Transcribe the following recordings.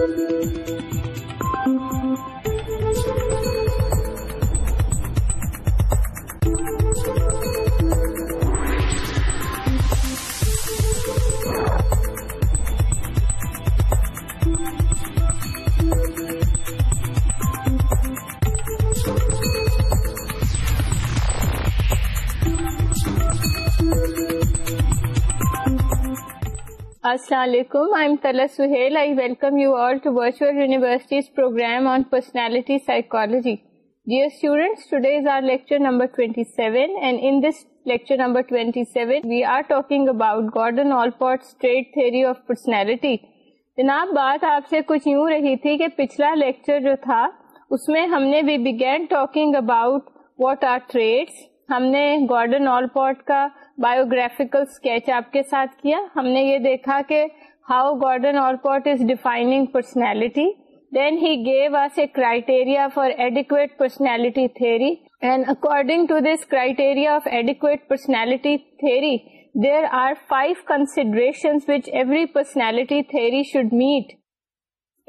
Thank you. جناب بات آپ سے کچھ یو رہی تھی پچھلا جو تھا اس میں ہم نے we begin talking about what are traits ہم نے گورڈنٹ کا بایوگرافیکل اسکیچ آپ کے ساتھ کیا ہم نے یہ دیکھا کہ how Gordon Allport is defining personality then he give us a criteria for adequate personality theory and according to this criteria of adequate personality theory there are five consideration which every personality theory should meet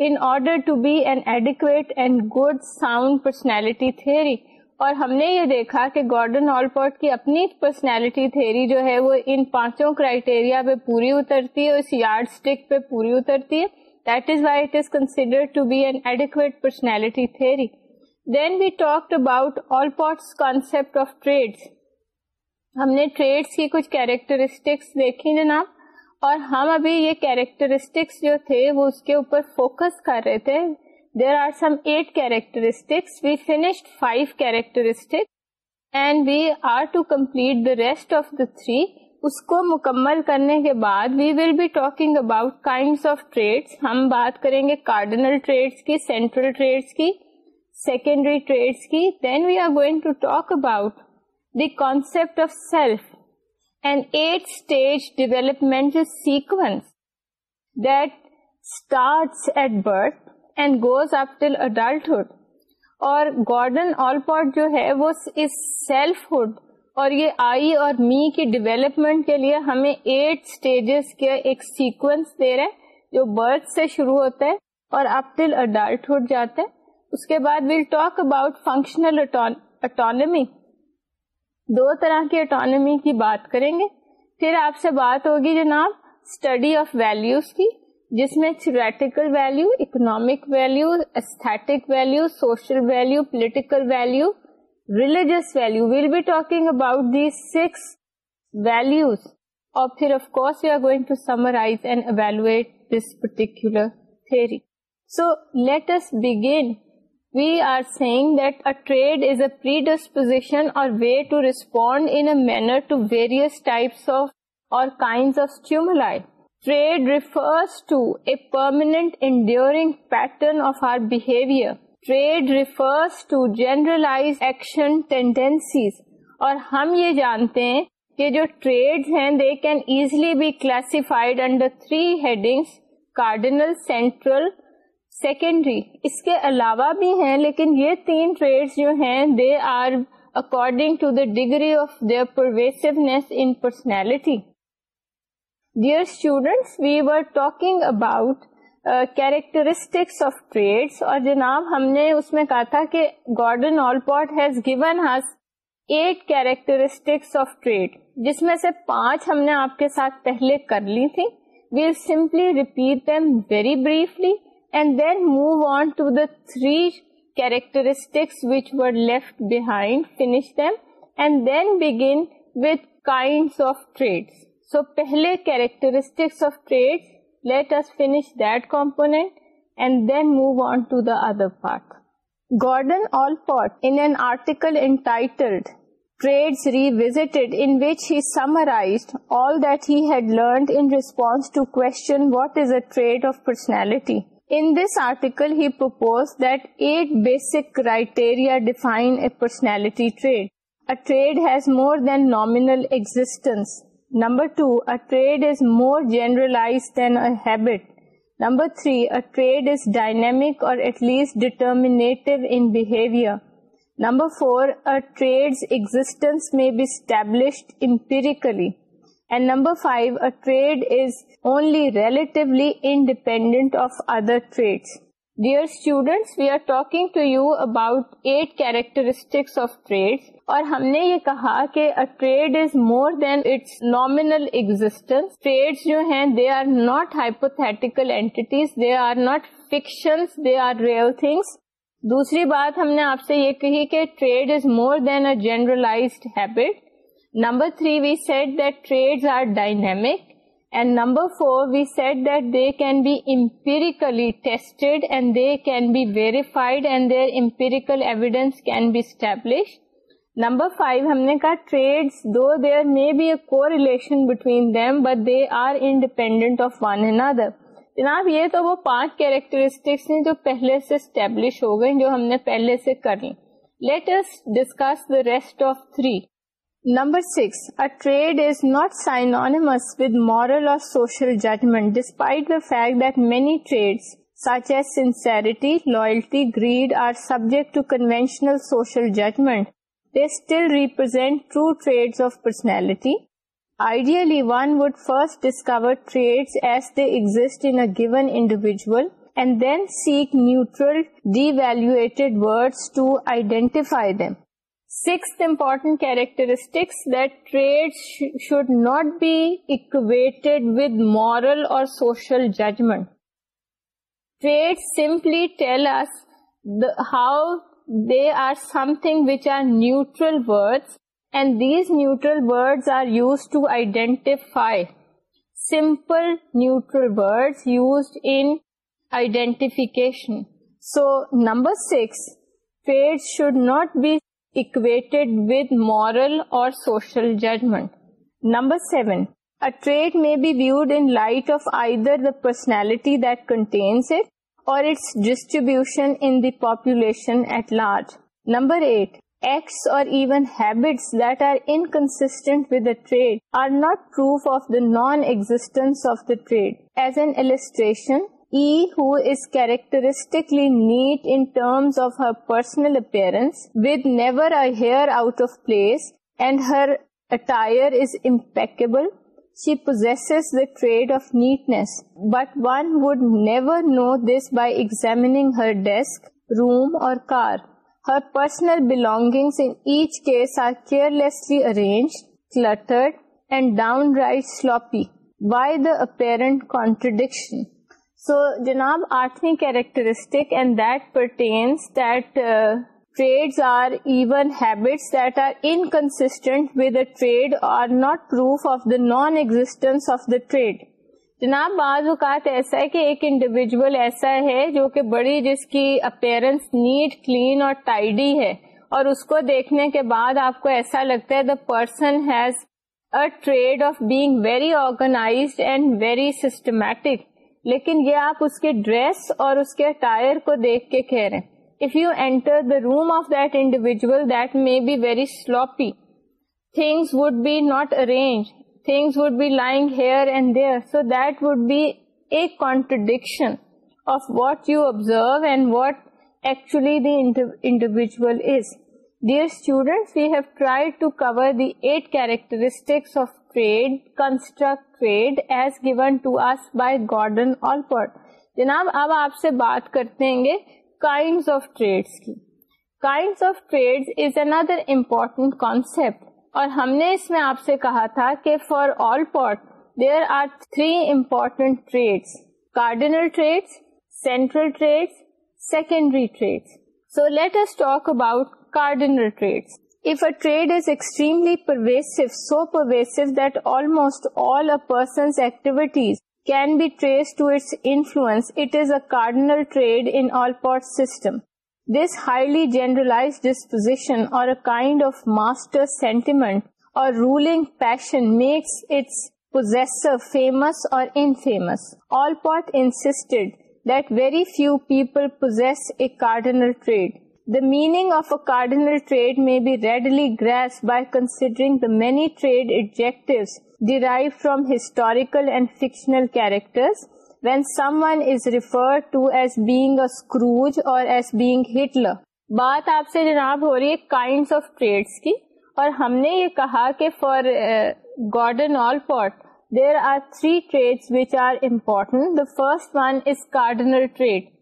in order to be an adequate and good sound personality theory اور ہم نے یہ دیکھا کہ Gordon Allport کی اپنی personality theory جو ہے وہ ان پانچوں کرائٹیریا پہ پوری اترتی ہے اس یارڈ اسٹک پہ پوری اترتی ہے that is is why it consider to be an adequate personality theory then we talk about Allport's concept of traits ہم نے ٹریڈس کی کچھ کیریکٹرسٹکس دیکھی نا نام اور ہم ابھی یہ کیریکٹرسٹکس جو تھے وہ اس کے اوپر فوکس کر رہے تھے there are some eight characteristics we finish five characteristics and we are to complete the rest of the three اس کو مکمل کرنے کے بعد we will be talking about kind of traits ہم بات کریں گے کارڈنل ٹریڈس کی سینٹرل ٹریڈس کی سیکنڈری ٹریڈس کی then we are going to talk about the concept of self and eight stage development sequence that starts at birth and goes up till adulthood اور Gordon Allport جو ہے وہ اس selfhood اور یہ I اور me کی development کے لیے ہمیں ایٹ سٹیجز کے ایک سیکوینس دے رہے جو برتھ سے شروع ہوتا ہے اور اپ ٹل اڈلٹہڈ جاتا ہے اس کے بعد we'll talk about functional autonomy دو طرح کی اٹانمی کی بات کریں گے پھر آپ سے بات ہوگی جناب اسٹڈی آف ویلوز کی جس میں theoretical value economic value aesthetic value social value political value religious value we'll be talking about the six values اور پھر of course you are going to summarize and evaluate this particular three so let us begin we are seeing that a trait is a predisposition or way to respond in manner to various types of or kind of اسٹیوم trait refers to a permanent enduring of our behaviour action tendencies اور ہم یہ جانتے ہیں کہ جو trait ہیں they can easily be classified under three headings cardinal central secondary اس کے علاوہ بھی ہیں لیکن یہ تین ٹریڈ جو ہیں they are according to the degree of their pervasiveness in personality dear students we were talking about characteristics of traits اور جناب ہم نے اس میں کہا تھا کہ has given eight characteristics of trait جس میں سے پانچ ہم نے آپ کے ساتھ پہلے کر لی تھی well simply repeat them very briefly and then move on to the three characteristics which were left behind finish them and then begin with kind of traits So, pehle characteristics of traits, let us finish that component and then move on to the other part. Gordon Allport, in an article entitled Traits Revisited, in which he summarized all that he had learned in response to question what is a trait of personality. In this article, he proposed that 8 basic criteria define a personality trait. A trait has more than nominal existence. Number two a trait number three dynamic اور trait existence میں be established empirically and number five a trait is only relatively independent of other traits dear students we are talking to you about eight characteristics of trait اور ہم نے یہ کہا کہ trait is more than its nominal existence جو ہیں they are not hypothetical entities they are not fictions they are real things دوسری بات ہم نے آپ سے یہ کہی کہ trait is more than a generalized habit number three we said that trait are dynamic relation but they are are of one and other جناب یہ تو وہ پانچ کیریکٹرسٹکس ہیں جو پہلے سے اسٹیبلش ہو گئی جو ہم نے پہلے سے کر let discuss the rest of three Number 6, a trade is not synonymous with moral or social judgment, despite the fact that many traits such as sincerity, loyalty, greed are subject to conventional social judgment. They still represent true traits of personality. Ideally, one would first discover traits as they exist in a given individual and then seek neutral, devaluated words to identify them. Sixth important characteristics, that trade should not be equated with moral or social judgment. Traits simply tell us how they are something which are neutral words, and these neutral words are used to identify. Simple neutral words used in identification. So number 6, traits should not be trait may be viewed in light of I personality that contains اور not proof of the non existence of the trait as an illustration characteristically neat of her پرسنلبل but one would never know this by exam room or car her personal belonging each case are carelessly arranged cluttered and down by the apparent contradiction so جناب آٹھویں characteristic and that pertains that traits are even habits that are inconsistent with a trait are not proof of the non existence of the trait جناب بعض اوقات ایسا ہے کہ ایک individual ایسا ہے جو کہ بڑی جس کی اپیرنس نیٹ کلین اور ٹائڈی ہے اور اس کو دیکھنے کے بعد آپ کو ایسا لگتا ہے the person has trait of being very organized and very systematic لیکن یہ آپ اس کے ڈریس اور اس کے کے اٹائر کو دیکھ کہہ رہے ہیں if you enter the room of that that that individual may be be be be very sloppy things things would would would not arrange lying here and there so a contradiction of what you observe and what actually the individual is dear student we have try to cover eight characteristics of trait construct trait as given to us by Gordon گورڈنٹ جناب اب آپ سے بات کرتے ہیں of traits کی kinds of trait is another important concept اور ہم نے اس میں آپ سے کہا تھا کہ for Allport there are three important traits cardinal traits central traits secondary traits so let us talk about cardinal traits If a trait is extremely pervasive, so pervasive that almost all a person's activities can be traced to its influence, it is a cardinal trait in Allport's system. This highly generalized disposition, or a kind of master sentiment or ruling passion, makes its possessor famous or infamous. Allport insisted that very few people possess a cardinal trait. The meaning of cardinal trait may be readily grasped by considering the many trait object derive from historical and fictional character when some one is referred to as being a Scrooge or as being Hitler بات آپ سے جناب ہو رہی ہے kinds of traits کی اور ہم نے یہ کہا کہ for Gordon Allport there are three trait which are important the first one is cardinal trait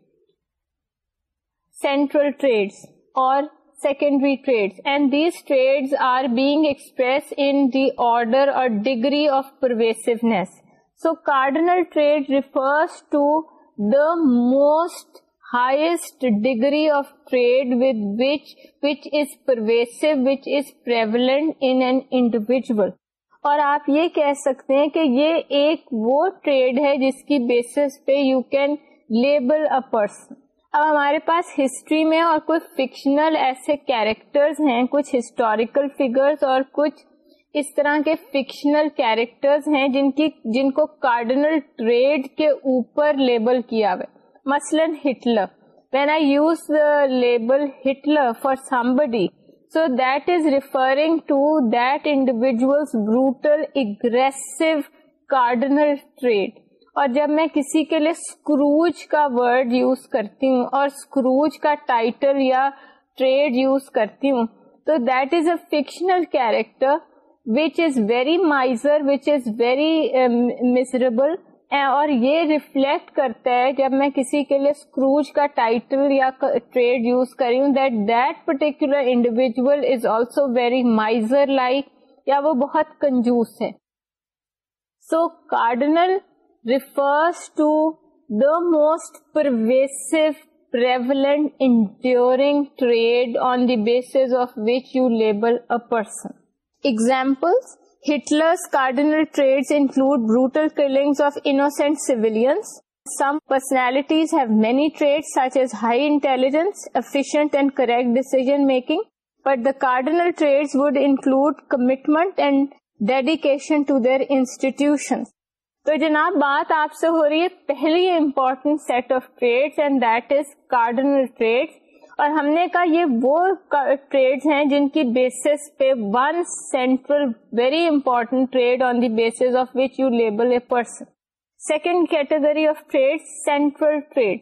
central traits اور secondary trait and these trait are being express under اور degree of pervasive trait refers to the most highest degree of trait which is pervasive individual اور آپ یہ کہہ سکتے ہیں کہ یہ ایک وہ ٹریڈ ہے جس کی بیسس پہ you can label a person اب ہمارے پاس ہسٹری میں اور کچھ فکشنل ایسے کیریکٹر کچھ ہسٹوریکل فیگر اس طرح کے فکشنل کیریکٹر جن کی جن کو کارڈنل ٹریڈ کے اوپر لیبل کیا ہوا مثلاً Hitler when I use label Hitler for buddy so that is referring to that individual brutal aggressive cardinal trait اور جب میں کسی کے لیے اسکروج کا ورڈ یوز کرتی ہوں اور اسکروج کا ٹائٹل یا ٹریڈ یوز کرتی ہوں تو that is a fictional character which is very miser which is very miserable اور یہ ریفلیکٹ کرتا ہے جب میں کسی کے لیے اسکروج کا ٹائٹل یا ٹریڈ یوز کری ہوں that that particular individual is also very miser like یا وہ بہت کنجوس ہے so cardinal refers to the most pervasive, prevalent, enduring trait on the basis of which you label a person. Examples: Hitler's cardinal traits include brutal killings of innocent civilians. Some personalities have many traits such as high intelligence, efficient and correct decision making, but the cardinal traits would include commitment and dedication to their institutions. تو جناب بات آپ سے ہو رہی ہے پہلی important set of traits and that is cardinal trait اور ہم نے کہا یہ وہ ٹریڈ ہیں جن کی بیسس پہ one central very important trait on the base of which you label a person second category of trait central trait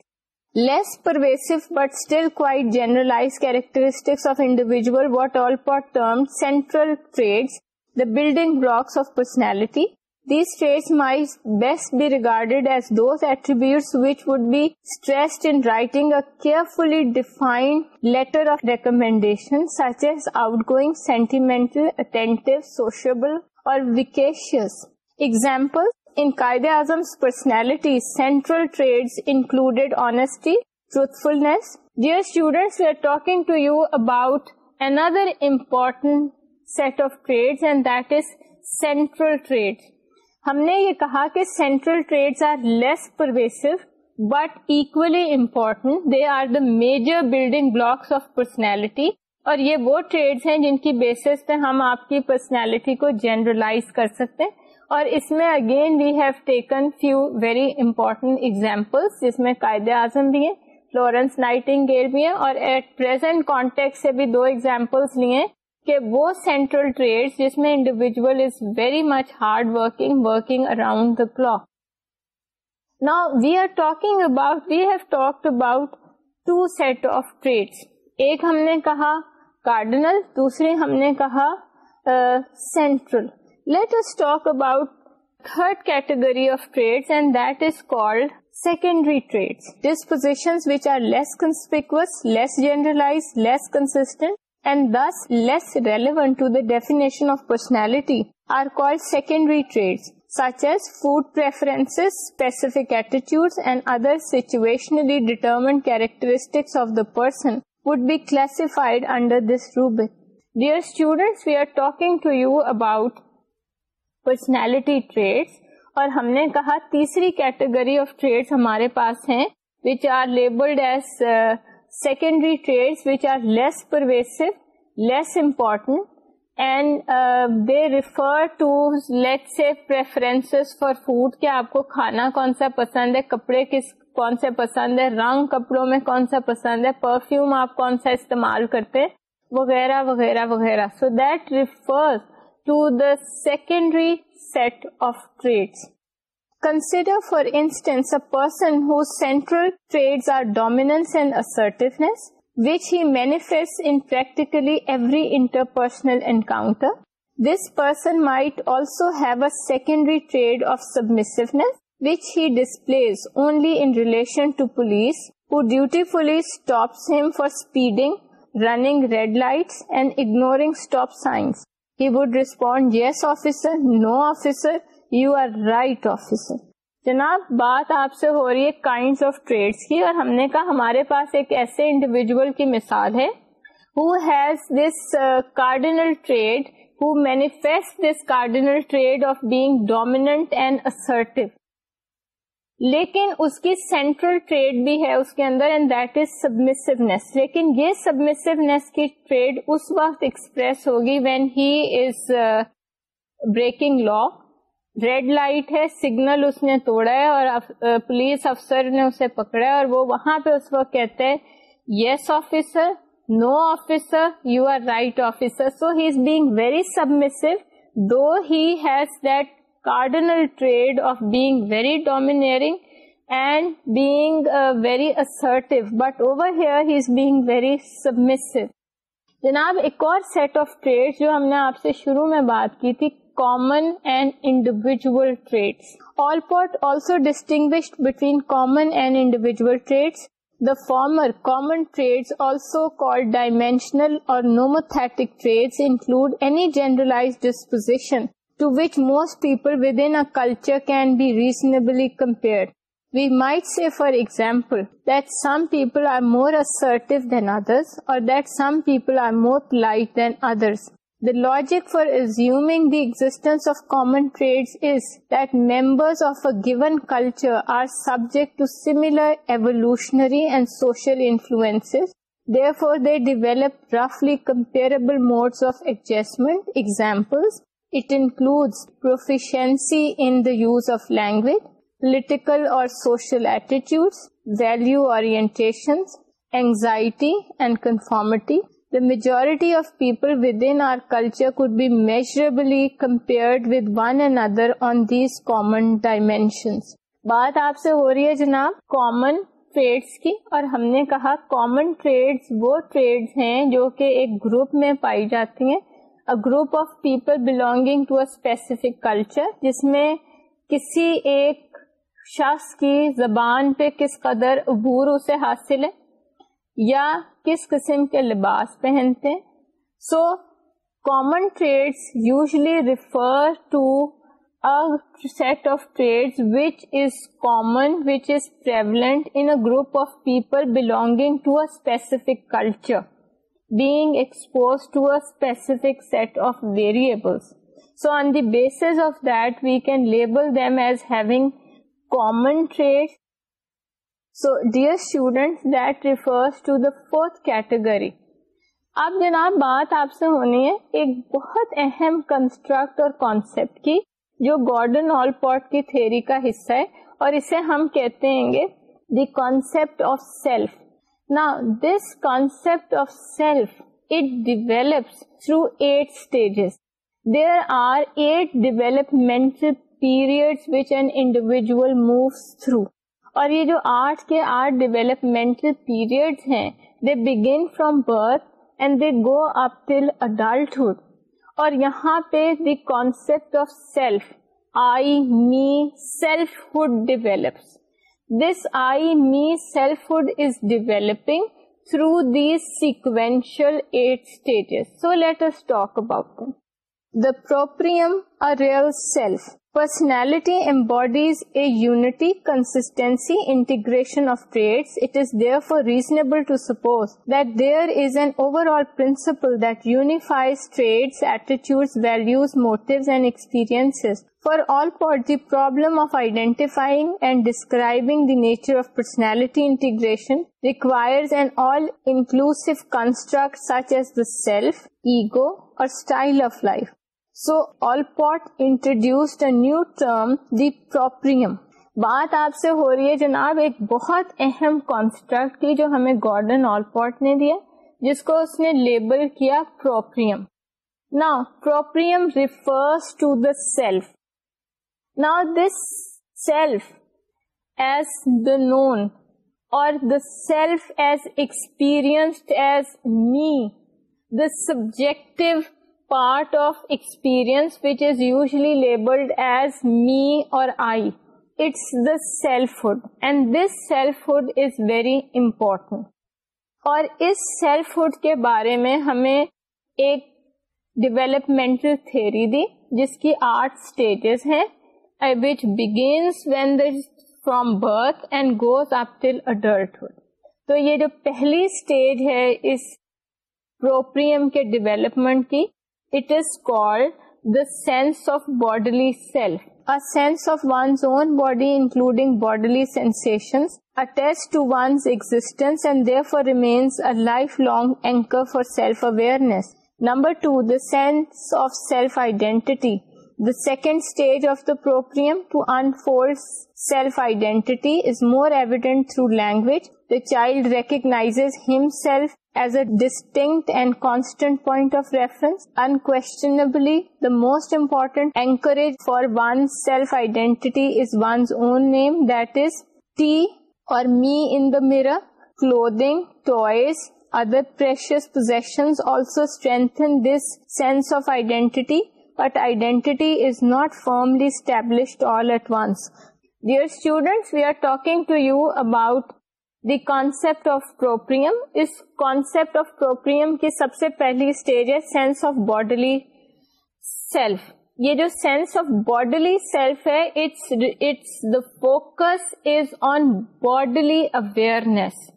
less pervasive but still quite generalized characteristics of individual what all part termed central traits the building blocks of personality These traits might best be regarded as those attributes which would be stressed in writing a carefully defined letter of recommendation, such as outgoing, sentimental, attentive, sociable, or vivacious. Examples in Qaid-e Azam's personality, central traits included honesty, truthfulness. Dear students, we are talking to you about another important set of traits, and that is central trait. ہم نے یہ کہا کہ central traits are less pervasive but equally important they are the major building blocks of personality اور یہ وہ trait ہیں جن کی بیسس پہ ہم آپ کی پرسنالٹی کو جنرلائز کر سکتے ہیں اور اس میں again we have taken few very important examples جس میں قائد اعظم بھی ہیں فلورنس نائٹنگ گیئر بھی ہیں اور ایٹ پرزینٹ کانٹیکٹ سے بھی دو ایگزامپلس لیے کہ وہ سینٹرل ٹریڈ جس میں individual is very much hard working working around the clock نا we are talking about we have talk about two set of trait ایک ہم نے کہا کارڈنل دوسرے ہم نے کہا central let us talk about third category of trait and that is called secondary traits dispositions which are less conspicuous less generalize less constant and thus less relevant to the definition of personality are called secondary traits such as food preferences, specific attitudes and other situationally determined characteristics of the person would be classified under this rubric. Dear students, we are talking to you about personality traits اور ہم نے کہا تیسری category of trait ہمارے پاس ہیں which are labeled as uh, secondary traits which are less pervasive, less important, and uh, they refer to let's say preferences for food کیا آپ کو کھانا کون سا پسند ہے کپڑے کس کون سے پسند ہے رنگ کپڑوں میں کون سا پسند ہے پرفیوم آپ کون سا استعمال کرتے وغیرہ وغیرہ وغیرہ so that refers to the secondary set of traits Consider, for instance, a person whose central traits are dominance and assertiveness, which he manifests in practically every interpersonal encounter. This person might also have a secondary trait of submissiveness, which he displays only in relation to police, who dutifully stops him for speeding, running red lights, and ignoring stop signs. He would respond, "Yes, officer," "No, officer," you are right officer جناب بات آپ سے ہو رہی ہے kind of traits کی اور ہم نے کہا ہمارے پاس ایک ایسے انڈیویجل کی مثال ہے who has this cardinal trait who manifest this cardinal trait of being dominant and assertive لیکن اس کی سینٹرل ٹریڈ بھی ہے اس کے اندر اینڈ دیٹ از سبمسونیس لیکن یہ سبمسونیس کی ٹریڈ اس وقت ایکسپریس ہوگی when he is breaking law red light ہے سگنل اس نے توڑا ہے اور پولیس افسر نے اسے پکڑا ہے اور وہ وہاں پہ اس وقت کہتے ہیں yes officer no officer you are right officer so he is being very submissive though has that cardinal trait of being very domineering and being very assertive but over here he is being very submissive جناب ایک اور set of trait جو ہم نے آپ سے شروع میں بات کی تھی common and individual traits. Allport also distinguished between common and individual traits. The former common traits, also called dimensional or nomothetic traits, include any generalized disposition to which most people within a culture can be reasonably compared. We might say, for example, that some people are more assertive than others, or that some people are more polite than others. The logic for assuming the existence of common traits is that members of a given culture are subject to similar evolutionary and social influences. Therefore, they develop roughly comparable modes of adjustment. Examples: it includes proficiency in the use of language, political or social attitudes, value orientations, anxiety and conformity, the majority of people within our culture could be measurably compared with one another on these common dimensions بات آپ سے ہو رہی ہے جناب common traits کی اور ہم نے کہا کامن ٹریڈس وہ ٹریڈ ہیں جو کہ ایک گروپ میں پائی جاتی ہیں a group of people belonging to افک کلچر جس میں کسی ایک شخص کی زبان پہ کس قدر عبور اسے حاصل ہے یا کس قسم کے لباس پہنتے so common traits usually refer to set of trait which is common which is prevalent in group of people belonging to specific culture being exposed to a specific set of variables. So on the basis of that, we can label them as having common traits so dear student that refers to the fourth category اب جناب بات آپ سے ہونی ہے ایک بہت اہم کنسٹرکٹ اور کانسیپٹ کی جو گارڈن آل پورٹ کی تھیری کا حصہ ہے اور اسے ہم کہتے ہیں گے دی کانسیپٹ آف سیلف نا this concept of self it develops through eight stages there are eight development period which an individual moves through اور یہ جو آرٹ کے آرٹ ڈیولپمنٹل پیریڈ ہیں they begin from birth and they go up till adulthood اور یہاں پہ the concept of self I me selfhood develops this I me selfhood is developing through the sequential eight stages so let us talk about the proprium a real self Personality embodies a unity, consistency, integration of traits. It is therefore reasonable to suppose that there is an overall principle that unifies traits, attitudes, values, motives, and experiences. For Allport, the problem of identifying and describing the nature of personality integration requires an all-inclusive construct such as the self, ego, or style of life. So Allport introduce new term the proprium بات آپ سے ہو رہی ہے جناب ایک بہت اہم کانسٹرکٹ کی جو ہمیں گارڈن آل پوٹ نے دیا جس کو اس نے لیبل کیا پروپریم نا proprium refers to the self نا this self as the known اور the self as experienced as me the subjective part of labeled which is usually labeled as me اور this self selfhood is very important اور اس selfhood کے بارے میں ہمیں ایک ڈیولپمنٹل تھیوری دی جس کی آٹھ اسٹیجز ہیں which begins when from birth and goes up till adulthood تو یہ جو پہلی اسٹیج ہے اس پروپریم کے ڈیولپمنٹ کی It is called the sense of bodily self. A sense of one's own body, including bodily sensations, attests to one's existence and therefore remains a lifelong anchor for self-awareness. Number 2, the sense of self-identity. The second stage of the proprium to unfold self-identity is more evident through language the child recognizes himself as a distinct and constant point of reference. Unquestionably, the most important anchorage for one's self-identity is one's own name, that is, T or me in the mirror. Clothing, toys, other precious possessions also strengthen this sense of identity, but identity is not firmly established all at once. Dear students, we are talking to you about the concept of proprium اس concept of proprium کی سب سے پہلی stage ہے sense of bodily self یہ جو sense of bodily self ہے focus is on bodily awareness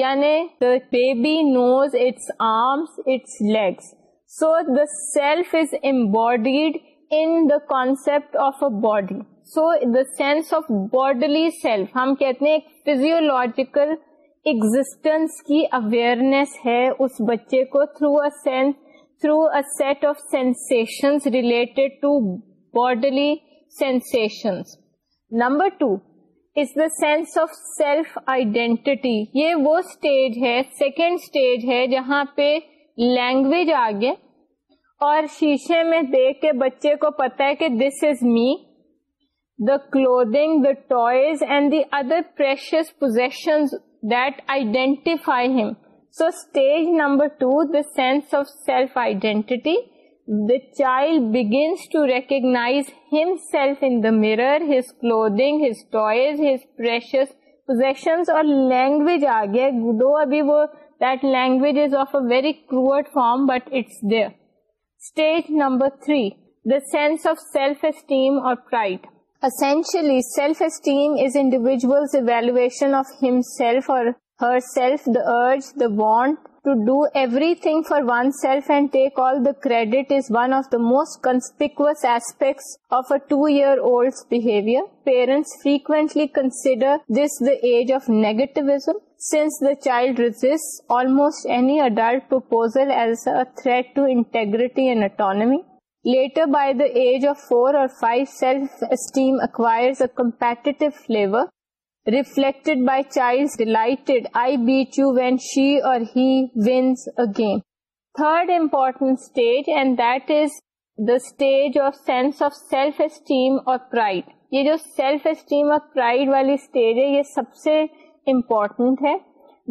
یعنی the baby knows its arms its legs so the self is embodied body so the sense of bodily self ہم کہتے ہیں physiological existence کی awareness ہے اس بچے کو through through set of sensations related to bodily sensations number two is the sense of self identity یہ وہ اسٹیج ہے سیکنڈ اسٹیج ہے جہاں پہ لینگویج آگے اور شیشے میں دیکھ کے بچے کو پتا ہے کہ this is me the clothes the toys and the other precious possession that identify him so stage number two the sense of self identity the child begins to recognise himself in the mirrors clothes his toys his precious that اور language آ گیا very crude form but it's there. Stage number three the sense of self esteem اور pride essentially self esteem is individual valuation of himself or herself the urge the want To do everything for oneself and take all the credit is one of the most conspicuous aspects of a 2-year-old's behavior. Parents frequently consider this the age of negativism, since the child resists almost any adult proposal as a threat to integrity and autonomy. Later, by the age of 4 or 5, self-esteem acquires a competitive flavor reflected by child like I beat you when she or he wins again third important stage and that is the stage of of sense self esteem اور pride یہ جو self esteem اور pride والی stage ہے یہ سب سے important ہے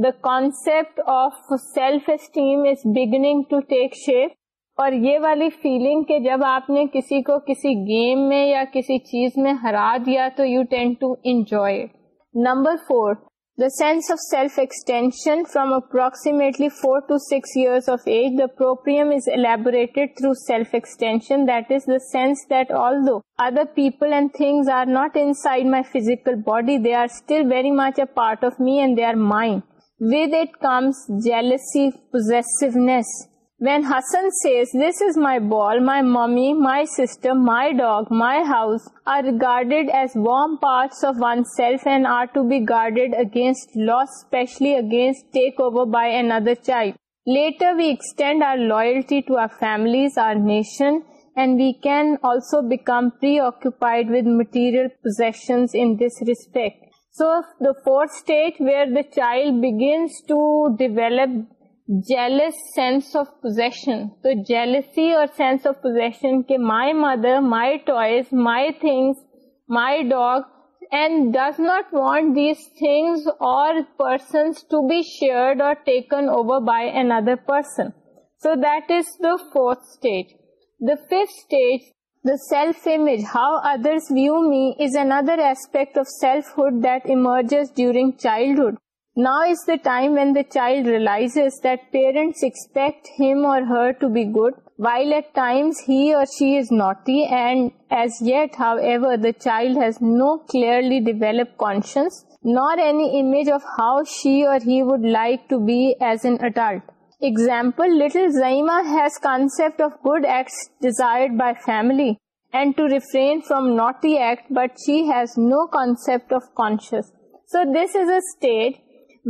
the concept of self esteem is beginning to take shape اور یہ والی فیلنگ کہ جب آپ نے کسی کو کسی گیم میں یا کسی چیز میں ہرا دیا تو you tend to enjoy Number 4, the sense of self-extension. From approximately 4 to 6 years of age, the proprium is elaborated through self-extension. That is the sense that although other people and things are not inside my physical body, they are still very much a part of me and they are mine. With it comes jealousy, possessiveness, when Hassan says, this is my ball, my mummy, my sister, my dog, my house, are regarded as warm parts of oneself and are to be guarded against loss, especially against takeover by another child. Later, we extend our loyalty to our families, our nation, and we can also become preoccupied with material possessions in this respect. So, the fourth stage where the child begins to develop jealous sense of possession تو jealousy اور sense of possession کے my mother my toys my things my dog and does not want these things or persons to be shared or taken over by an other person so that is the fourth stage the fifth stage the self image how others you me is another aspect of selfhood that emerge during childhood Now is the time when the child realizes that parents expect him or her to be good, while at times he or she is naughty, and as yet, however, the child has no clearly developed conscience, nor any image of how she or he would like to be as an adult. Example, little Zaima has concept of good acts desired by family and to refrain from naughty act, but she has no concept of conscience. So this is a stage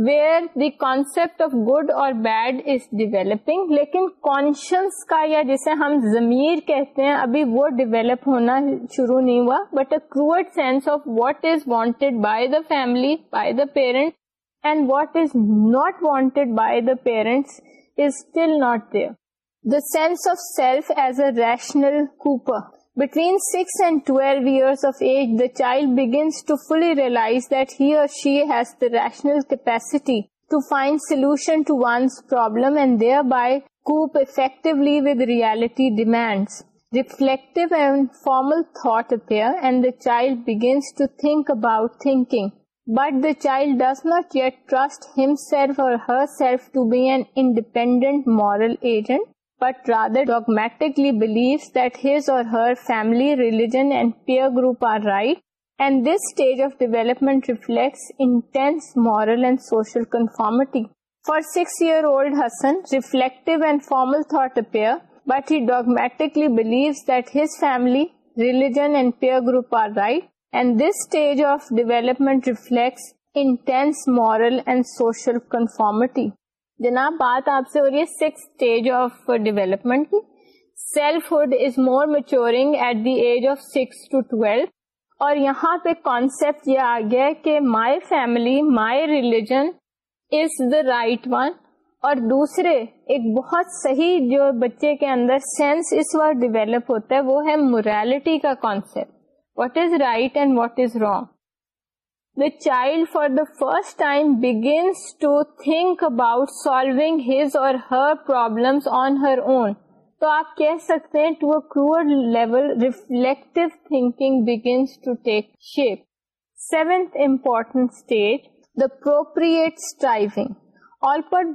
where the concept of good or bad is developing لیکن conscience کا یا جسے ہم ضمیر کہتے ہیں ابھی وہ ڈیولپ ہونا شروع نہیں ہوا but a crude sense of what is wanted by the family by the parent and what is not wanted by the parents is still not there the sense of self as a rational coper Between 6 and 12 years of age, the child begins to fully realize that he or she has the rational capacity to find solution to one's problem and thereby cope effectively with reality demands. Reflective and formal thought appear and the child begins to think about thinking. But the child does not yet trust himself or herself to be an independent moral agent but rather dogmatically believes that his or her family, religion, and peer group are right, and this stage of development reflects intense moral and social conformity. For 6-year-old Hassan, reflective and formal thought appear, but he dogmatically believes that his family, religion, and peer group are right, and this stage of development reflects intense moral and social conformity. جناب بات آپ سے ہو رہی ہے six stage of development کی selfhood is more maturing at the age of six to twelve اور یہاں پہ کانسیپٹ یہ آ گیا کہ my family my religion is the right one اور دوسرے ایک بہت صحیح جو بچے کے اندر سینس اس وقت ڈیویلپ ہوتا ہے وہ ہے موریلٹی کا concept what is right and what is wrong child for the first time begins to think about solving his or her problem on her own تو آپ کہہ سکتے ہیں seventh important stage the propriate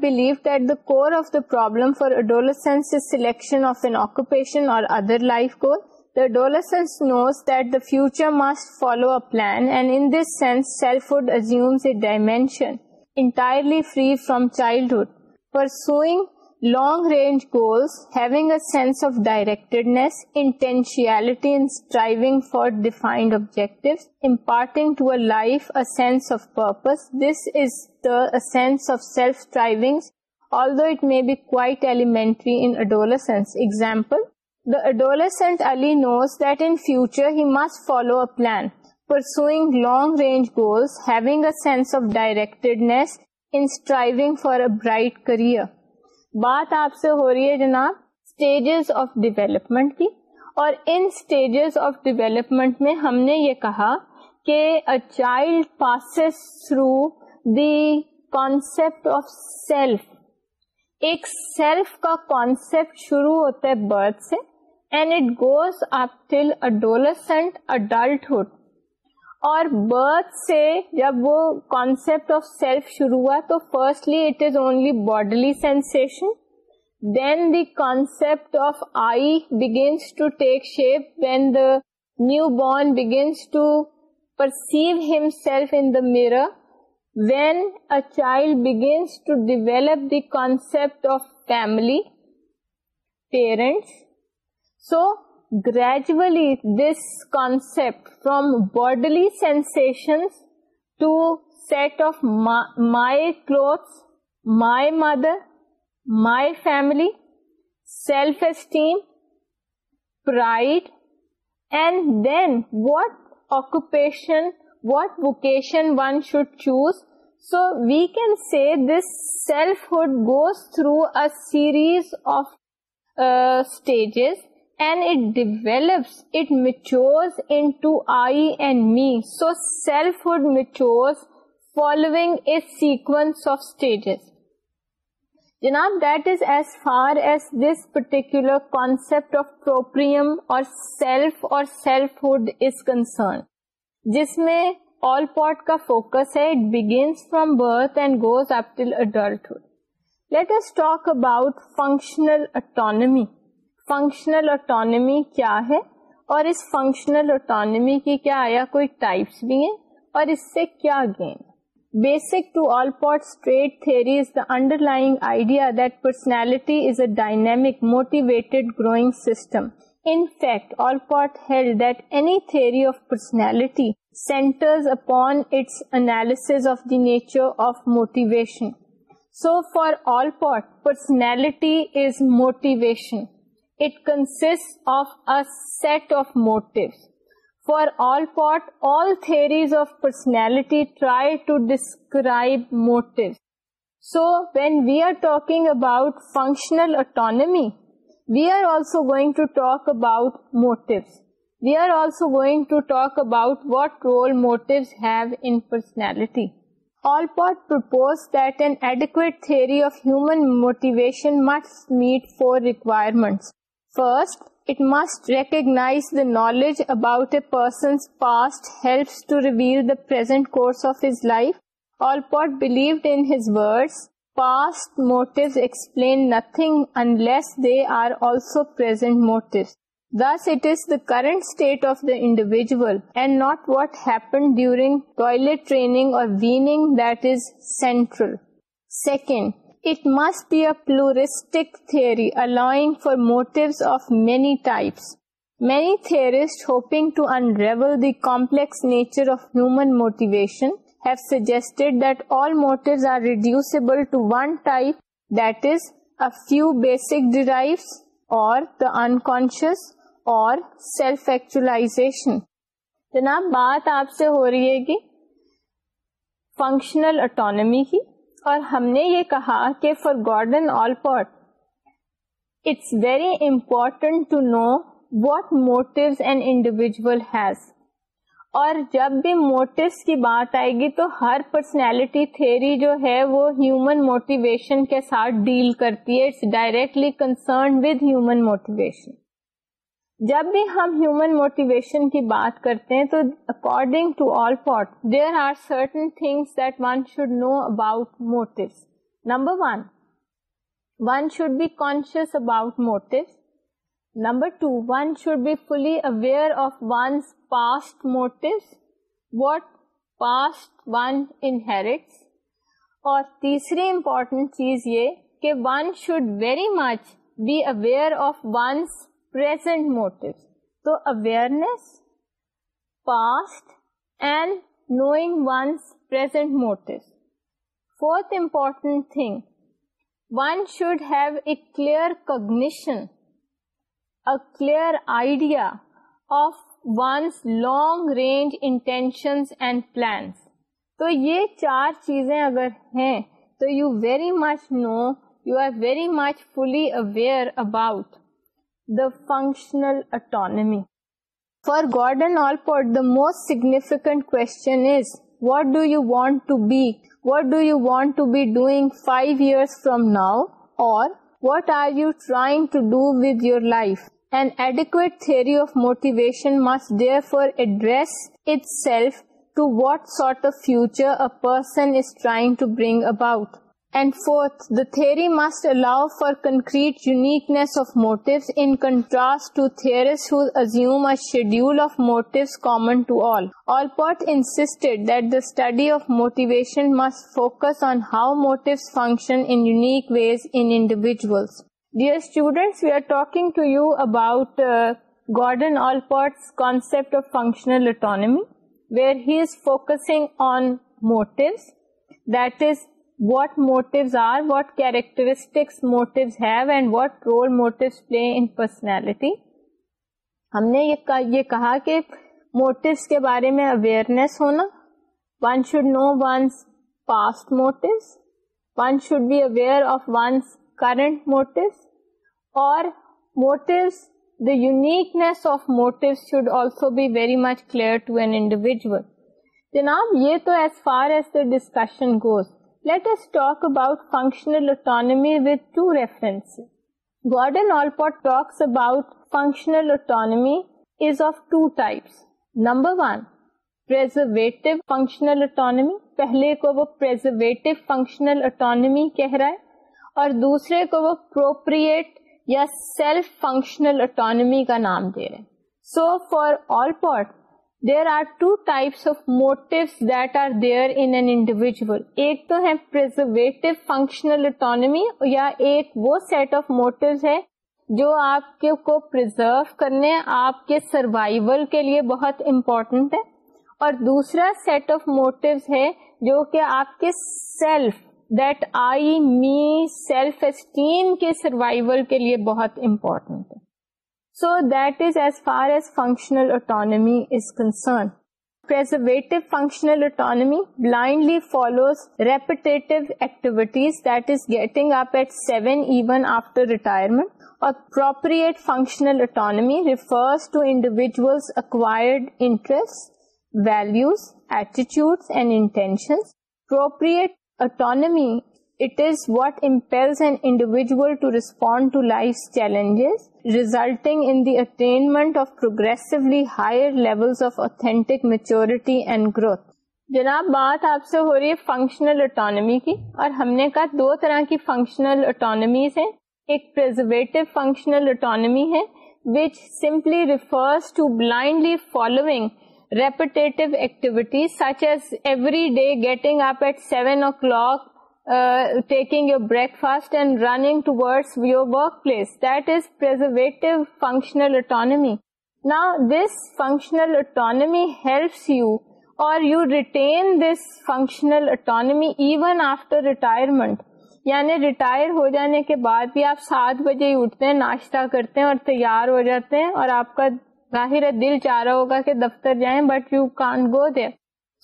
believed that the the of of the problem for adolescence selection of an occupation or other life کو The adolescent knows that the future must follow a plan, and in this sense, selfhood assumes a dimension entirely free from childhood. Pursuing long-range goals, having a sense of directedness, intentionality in striving for defined objectives, imparting to a life a sense of purpose. This is the sense of self-striving, although it may be quite elementary in adolescence. Example, adolescent الی knows that in future he must follow a plan pursuing long range goals a sense of direct for career بات آپ سے ہو رہی ہے جناب stages of development کی اور انٹیجز آف ڈیویلپمنٹ میں ہم نے یہ کہا کہ a child pass through the concept of self ایک سیلف کا کانسپٹ شروع ہوتا ہے برتھ سے and it goes up till adolescent اور برتھ سے جب وہ کانسپٹ آف سیلف شروع ہوا تو firstly it is only bodily sense then the concept of I to take shape when the newborn bus to perceive himself in the mirror when a child begins to develop the concept of family parents So gradually this concept from bodily sensations to set of my clothes, my mother, my family, self-esteem, pride, and then what occupation, what vocation one should choose. So we can say this selfhood goes through a series of uh, stages and it develops it mature in to I and me so selfhood match following is seek of states جناب that is as far as this particular concept of proprium اور self اور selfhood is concern جس میں Allport کا focus ہے it begins from birth and goes up to adulthood let us talk about functional autonomy functional autonomy کیا ہے اور اس functional autonomy کی کیا آیا کوئی ٹائپس بھی ہیں اور اس سے کیا gain basic to Allport trait theory is the underlying idea that personality is a dynamic motivated growing system in fact Allport held that any theory of personality centres upon its analysis of the nature of motivation so for Allport personality is motivation set of موٹ for Allport all their of personality try to describe motive so when we argue about functional autonomy we are also going to talk about motive we are also going to talk about what role motives ہے First, it must recognize the knowledge about a person's past helps to reveal the present course of his life. Allport believed in his words, past motives explain nothing unless they are also present motives. Thus, it is the current state of the individual and not what happened during toilet training or weaning that is central. Second, it must be a pluralistic theory allowing for motives of many types many theories to انچر of human motivation are reducible to one type that is a few basic desires or self actualisation جناب بات آپ سے ہو رہی ہے functional اٹونمی کی اور ہم نے یہ کہا کہ فار گارڈن آل and it's very important to know what motives and individual has اور جب بھی موٹوس کی بات آئے گی تو ہر پرسنالٹی تھیری جو ہے وہ ہیومن موٹیویشن کے ساتھ ڈیل کرتی ہے it's directly concern with human motivation جب بھی ہم ہیومن موٹیویشن کی بات کرتے ہیں تو according to Allport there are certain things that one should know about motives number one one should be conscious about motives number two one should be fully aware of one's past motives what past one inherits اور تیسری important چیز یہ کہ one should very much be aware of one's تو awareness past and knowing one's fourth important thing one should have a clear cognition clear idea of one's long range intentions and plans تو یہ چار چیزیں اگر ہیں تو you very much know you are very much fully aware about the functional autonomy. For Gordon Allport, the most significant question is, what do you want to be? What do you want to be doing 5 years from now? Or what are you trying to do with your life? An adequate theory of motivation must therefore address itself to what sort of future a person is trying to bring about. And fourth the theory must allow for concrete uniqueness of motive to theories assume schedule of motive to Allport اسٹڈیشن فنکشنک ways individual their students we are talking about گنپورٹ concept of functional autonomy where he is focusing on motive that is what motives are, what characteristics motives have and what role motives play in personality. ہم نے یہ کہا کہ motives کے بارے میں awareness ہونا one should know one's past motives one should be aware of one's current motives اور uniqueness of motives should also be very much clear to an individual جناب یہ تو as far as the discussion goes let us talk about functional autonomy group about functional autonomies of two types number one پرویٹیو functional autonomy پہلے کو وہ functional autonomy کہہ رہا ہے اور دوسرے کو وہ پروپریٹ یا سیلف فنکشنل اٹانمی کا نام دے رہے so for Allport there are two types of motives that are there individual ایک تو ہے پرزرویٹو فنکشنل اٹانمی یا ایک وہ سیٹ آف موٹو ہے جو آپ کے کو پرزرو کرنے آپ کے سروائیول کے لیے بہت امپورٹنٹ ہے اور دوسرا سیٹ آف موٹو ہے جو کہ آپ کے self that I me self esteem کے سروائیول کے لیے بہت امپورٹنٹ ہے So that is as far as functional autonomy is concerned. Preservative functional autonomy blindly follows repetitive activities, that is getting up at 7 even after retirement. Appropriate functional autonomy refers to individuals' acquired interests, values, attitudes and intentions. Appropriate autonomy it is what respond in life's to respond to life challenges resulting progressively higher levels of authentic maturity and growth جناب بات آپ سے ہو رہی ہے functional autonomy کی اور ہم نے کہا دو طرح کی فنکشنل اٹانمیز ہیں ایک پرزرویٹو فنکشنل اٹانمی ہے which simply refers to blindly following repetitive activities such as every day getting up at seven o'clock taking your breakfast and running towards your workplace that is perseverative functional autonomy نا this functional autonomy helps you اور you retain this functional autonomy even after retirement یعنی retire ہو جانے کے بعد بھی آپ سات بجے ہی اٹھتے ہیں ناشتہ کرتے ہیں اور تیار ہو جاتے ہیں اور آپ کا ظاہر دل چاہ رہا ہوگا کہ دفتر جائیں but you can go there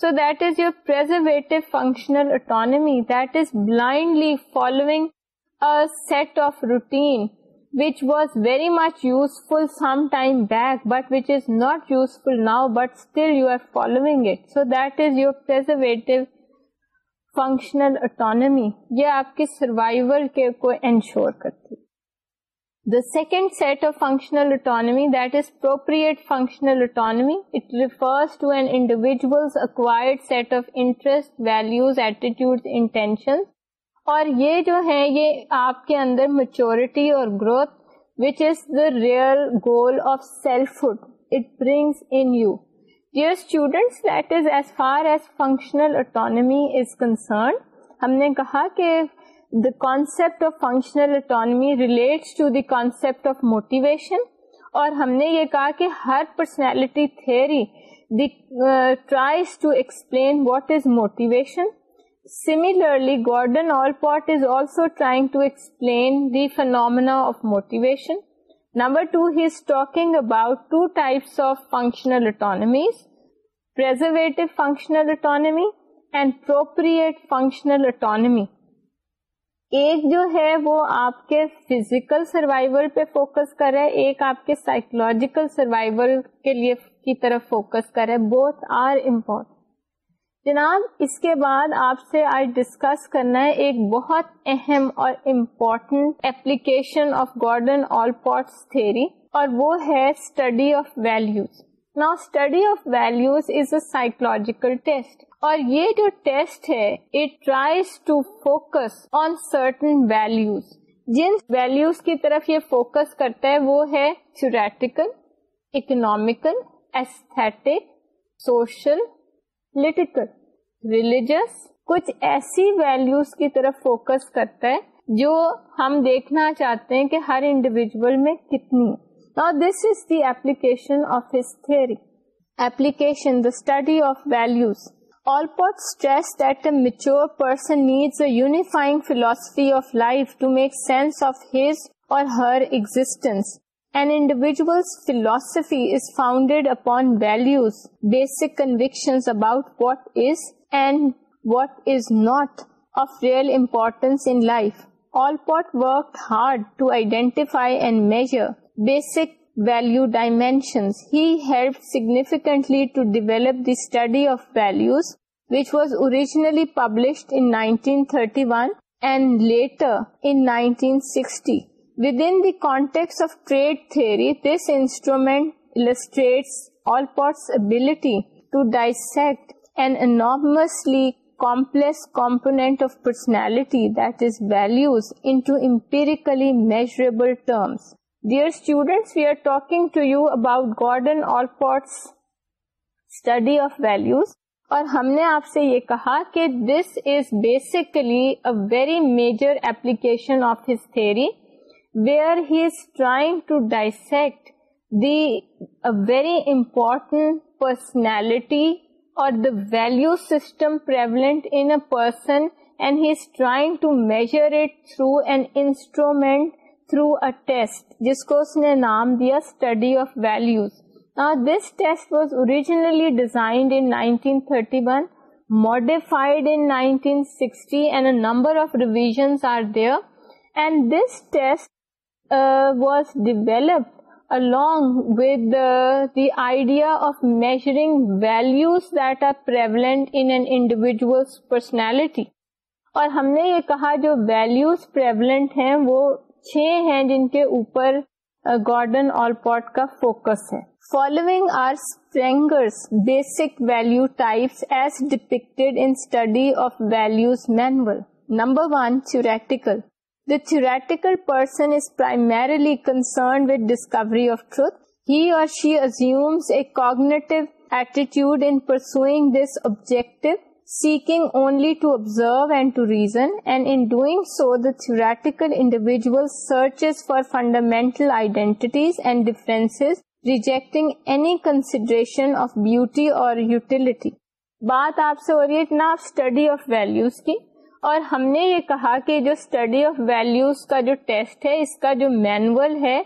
so that is your perseverative functional autonomy is blindly following set of routine which was very much useful some time back but which is not useful now but still you are following it so that is your perseverative functional autonomy یہ آپ کی survival کے کو ensure کرتی second set of functional autonomies اور یہ جو ہے یہ آپ کے اندر میچوریٹی اور growth which is the real goal of selfhood it brings that is as far as functional autonomies concerned ہم نے کہا کہ concept of functional autonomy relates to the concept of motivation اور ہم نے یہ کہا کہ ہر personality the tries to explain what is motivation similarly Allport is also trying to explain the of motivation number two he is talking about two types of functional autonomies perseverative functional autonomy and propriate functional autonomy ایک جو ہے وہ آپ کے physical survival پہ focus کر رہا ہے ایک آپ کے سائیکولوجیکل سروائول کے لیے کی طرف فوکس کر رہا ہے بوتھ آر امپورٹنٹ جناب اس کے بعد آپ سے آج ڈسکس کرنا ہے ایک بہت اہم اور important application of Gordon Allport's theory اور وہ ہے اسٹڈی آف ویلوز نا study of values is a psychological test اور یہ جو ٹیسٹ ہے it tries to focus on certain values جن ویلوز کی طرف یہ فوکس کرتا ہے وہ ہے theoretical economical aesthetic social political religious کچھ ایسی ویلوز کی طرف فوکس کرتا ہے جو ہم دیکھنا چاہتے ہیں کہ ہر انڈیویجل میں کتنی this is the application application the study of values person needs unifying philosophy of life to make sense اور basic value dimensions. He helped significantly to develop the study of values, which was originally published in 1931 and later in 1960. Within the context of trade theory, this instrument illustrates Allport's ability to dissect an enormously complex component of personality, that is values, into empirically measurable terms. Dear students we are talking to you about Gordon's study of values اور ہم نے آپ سے یہ کہا کہ this is basically very major application of his theory he is trying to dissect the very important personality اور the value system in person and he is trying to measure it through an instrument through a test جس کو اس نے نام دیا study of values this test was originally designed in 1931 one modified in 1960 sixty and a number of revisions are there and this test was develop along with the, the idea of measuring values that are prevalent in an individual's personality. And we have said that values prevalent are چھ ہیں جن کے اوپر Gordon Allport کا focus ہے following are basic value types as in study of values manual number one theoretical the theoretical person is of truth. With discovery of assumes he cognitive attitude in pursuing this objective seeking only to observe and to reason and in doing so the theoretical individual search for fundamental identities and difference rejecting any consideration of beauty اور utility بات آپ سے ہو رہی ہے اتنا study of values کی اور ہم نے یہ کہا کہ جو اسٹڈی آف ویلوز کا جو ٹیسٹ ہے اس کا جو مینول ہے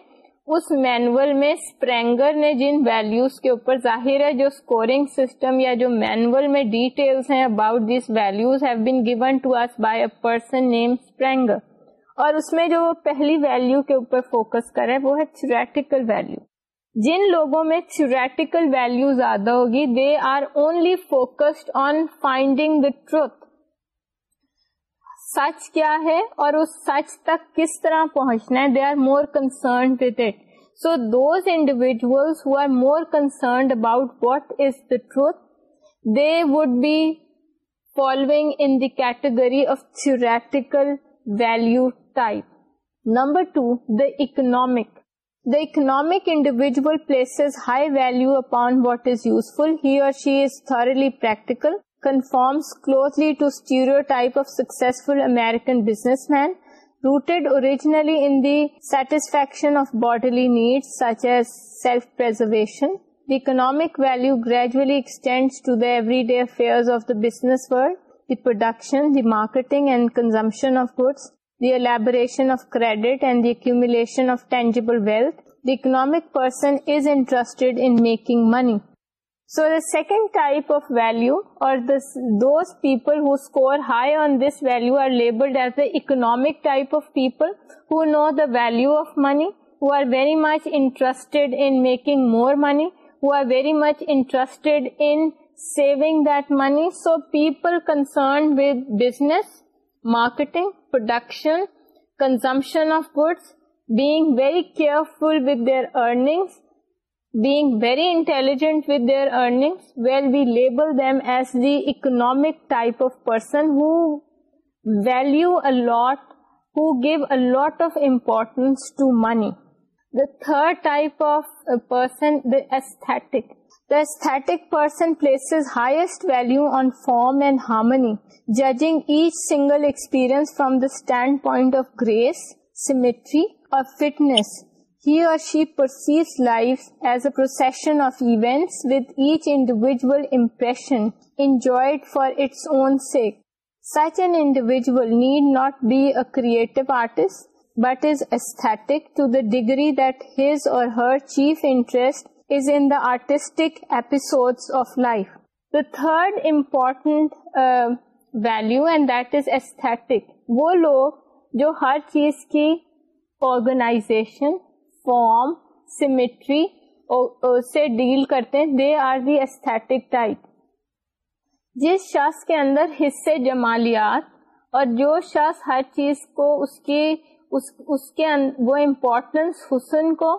اس مینول میں اسپرینگر نے جن ویلوز کے اوپر ظاہر ہے جو اسکورنگ سسٹم یا جو مینول میں ڈیٹیل ہیں about this have been given to by a person name Spranger اور اس میں جو پہلی ویلو کے اوپر فوکس کرے وہ ہے تھریٹیکل ویلو جن لوگوں میں تھریٹیکل ویلو زیادہ ہوگی they are only focused on finding the truth سچ کیا ہے اور اس سچ تک کس طرح پہنچنا ہے they are more concerned so those individual more concerned about what is the truth they would be following in the category of theoretical value type number two دامک the economic individual place high value upon what is useful he اور conforms closely to stereotype of successful American businessman, rooted originally in the satisfaction of bodily needs such as self-preservation. The economic value gradually extends to the everyday affairs of the business world, the production, the marketing and consumption of goods, the elaboration of credit and the accumulation of tangible wealth. The economic person is interested in making money. So the second type of value, or those people who score high on this value are labeled as the economic type of people who know the value of money, who are very much interested in making more money, who are very much interested in saving that money. So people concerned with business, marketing, production, consumption of goods, being very careful with their earnings, being very intelligent with their earnings, well, we label them as the economic type of person who value a lot, who give a lot of importance to money. The third type of a uh, person, the aesthetic. The aesthetic person places highest value on form and harmony, judging each single experience from the standpoint of grace, symmetry, or fitness. He اورشن of event each individual امپریشنجل need not be a creative but is ایسک to the degree that his or her chief interest is in the artistic episode of life the third important value and that is aesthetic وہ لوگ جو ہر چیز کی organization form symmetry سے deal کرتے ہیں دے آر دی ٹائپ جس شخص کے اندر حصے جمالیات اور جو شخص ہر چیز کو اس اس, اس کی کے وہ امپورٹنس حسن کو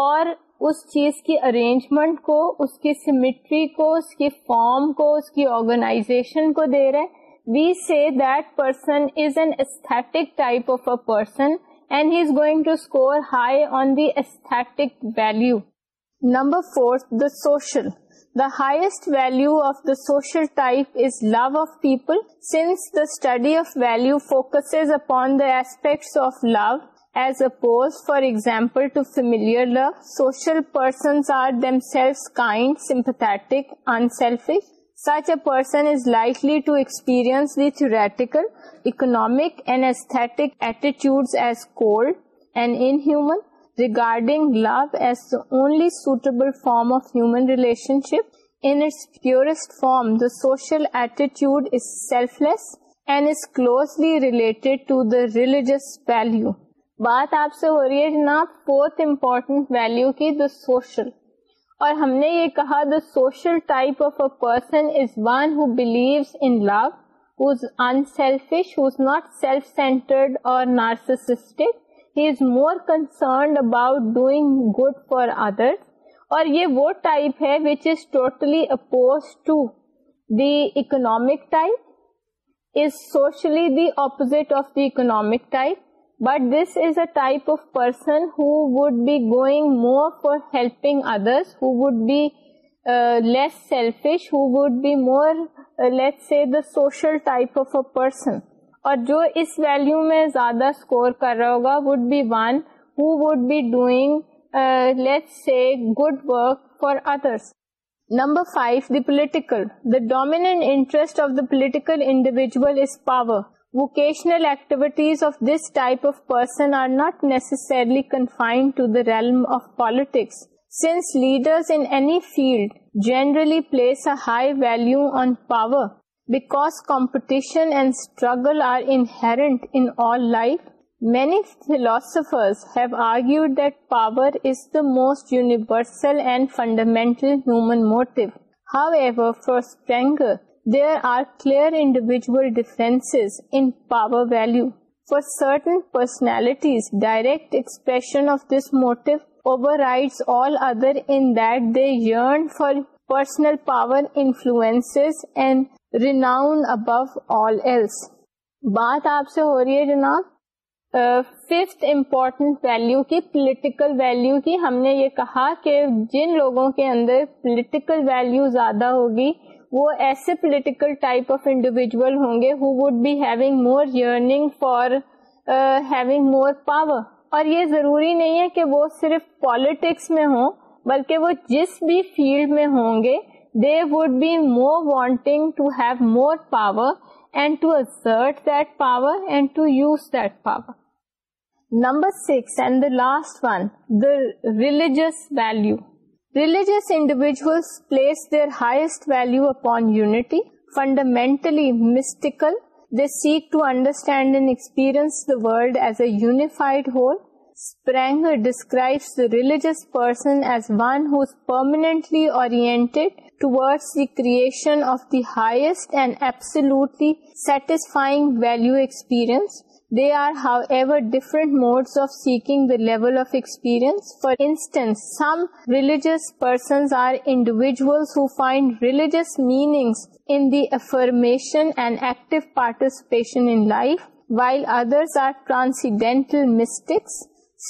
اور اس چیز کی ارینجمنٹ کو اس کی سیمیٹری کو اس کی فارم کو اس کی آرگنائزیشن کو دے رہے we see that person is an aesthetic type of a person and he is going to score high on the aesthetic value. Number 4, the social. The highest value of the social type is love of people, since the study of value focuses upon the aspects of love as opposed, for example, to familiar love. Social persons are themselves kind, sympathetic, unselfish, such a person is likely to experience the theoretical, economic and aesthetic attitudes as cold and inhuman, regarding love as the only suitable form of human relationship. In its purest form, the social attitude is selfless and is closely related to the religious value. بات آپ سے ہو رہی ہے جناب fourth important value کی the social اور ہم نے یہ کہا the social type of a person is one who believes in love who's unselfish not self centred اور نارسی more concerned about doing good for other اور یہ وہ ٹائپ ہے which is totally oppose to دینک type is socially the opposite of the economic type but this is a type of person who would be going more for helping others who we less selfish who would be more let's say the social type of person اور جو اس value میں زیادہ score کر رہا ہوگا would be one who would be doing let's say good work for others number five the political the dominant interest of the political individual is power vocational place high value on power because competition and struggle are inherent life many philosophers have argued power as the most universal and fundamental motive however there are clear individual difference in power value for certain personalities direct expression of this motive override all other int the yen for personal power influence and renown above all else بات آپ سے ہو رہی ہے جناب fifth important value کی political value کی ہم نے یہ کہا کہ جن لوگوں کے اندر پولیٹیکل ویلو زیادہ ہوگی وہ ایسے پولیٹیکل ٹائپ آف انڈیویجل ہوں گے who would be having more yearning for having more power اور یہ ضروری نہیں ہے کہ وہ صرف پالیٹکس میں ہوں بلکہ وہ جس بھی فیلڈ میں ہوں گے they would be more wanting to have more power and to assert that power and to use that power number six and the last one the religious value Religious individuals place their highest value upon unity, fundamentally mystical. They seek to understand and experience the world as a unified whole. Spranger describes the religious person as one who is permanently oriented towards the creation of the highest and absolutely satisfying value experience they are, however, different modes of seeking the level of experience. For instance, some religious persons are individuals who find religious meanings in the affirmation and active participation in life, while others are transcendental mystics,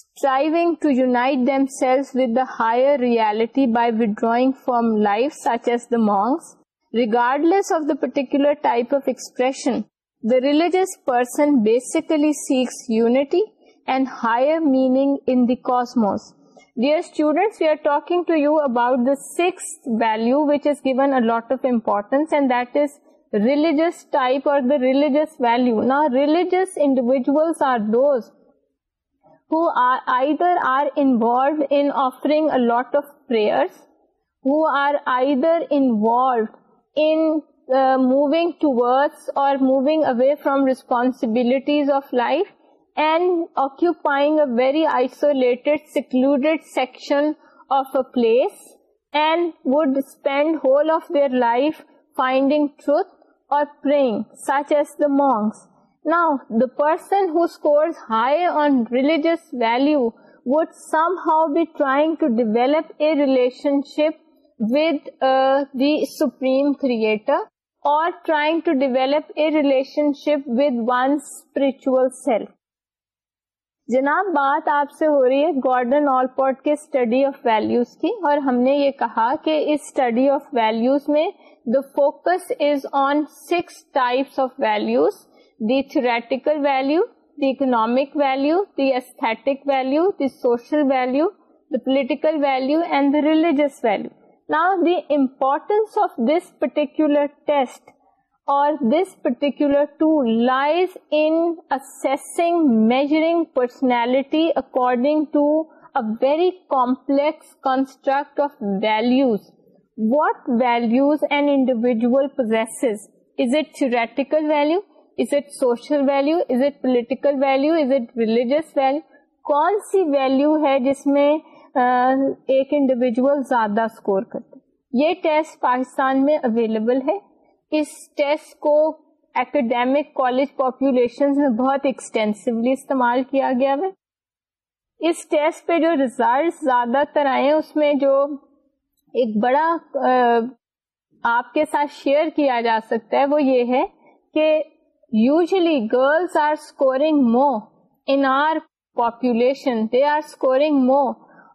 striving to unite themselves with the higher reality by withdrawing from life, such as the monks. Regardless of the particular type of expression, ر ریلیجسن basically سیس unity and higher meaning in کا talk to you about given اٹینس that is religious type of the religious value religious individual a lot of prayer who are I دروال moving toward or moving away from responsibilities of life and occupying a very isolated secluded section place and would spend whole of their life finding truth or develop a uh, the supreme creator trying to develop a relationship with one spiritual self جناب بات آپ سے ہو رہی ہے Gordon Allport کے study of values کی اور ہم نے یہ کہا کہ اس اسٹڈی آف ویلوز میں the focus is on six types of values the theoretical value the economic value the aesthetic value the social value the political value and the religious value importance of this particular personality اکارڈنگلیکس construct of values what value and individual possess is it theoretical value is it social value is it political value is it religious value کون سی value ہے جس میں ایک individual زیادہ score کرتے یہ test Pakistan میں اویلیبل ہے اس ٹیسٹ کو کالج پاپولیشن میں بہت ایکسٹینسولی استعمال کیا گیا ہے اس ٹیسٹ پہ جو ریزلٹ زیادہ تر آئے اس میں جو ایک بڑا آپ کے ساتھ شیئر کیا جا سکتا ہے وہ یہ ہے کہ usually girls are scoring more population they are scoring more